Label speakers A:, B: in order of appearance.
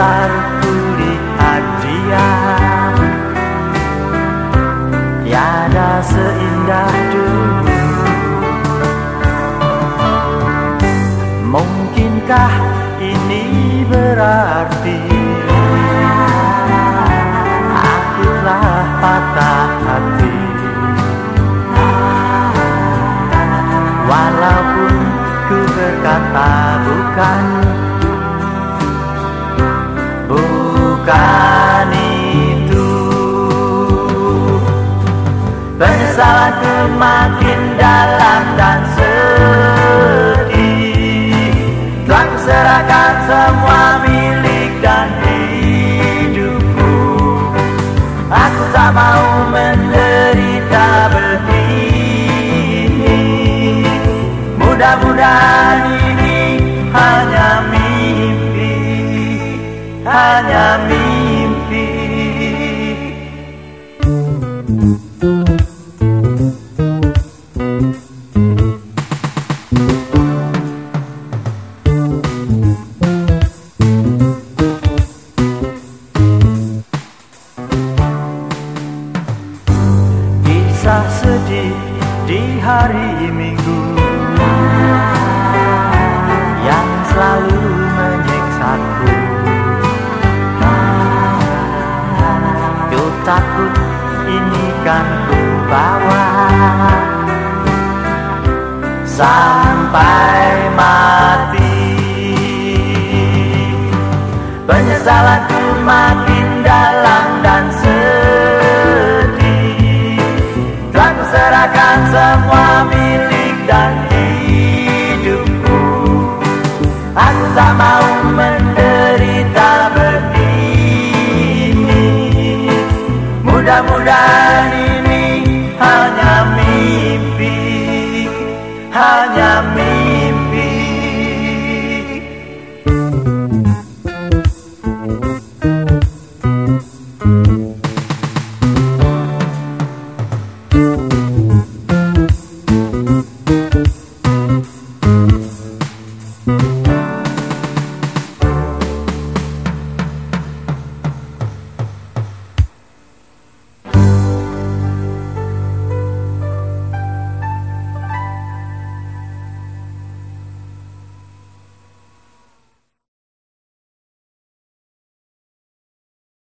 A: sekitarku lihat dia Tiada seindah dulu. Mungkinkah ini berarti? Aku telah patah hati. Walaupun ku berkata bukan Bukan itu. Penyesalanku makin dalam dan Hanya mimpi. Kisah sedih di hari Minggu Yang selalu Ku takut ini kan ku bawa Sampai mati. Penyesalanku makin dalam dan sedih. Telah kuserahkan semua milik dan hidupku. Aku tak mau menderita Mudah-mudahan ini hanya mimpi Hanya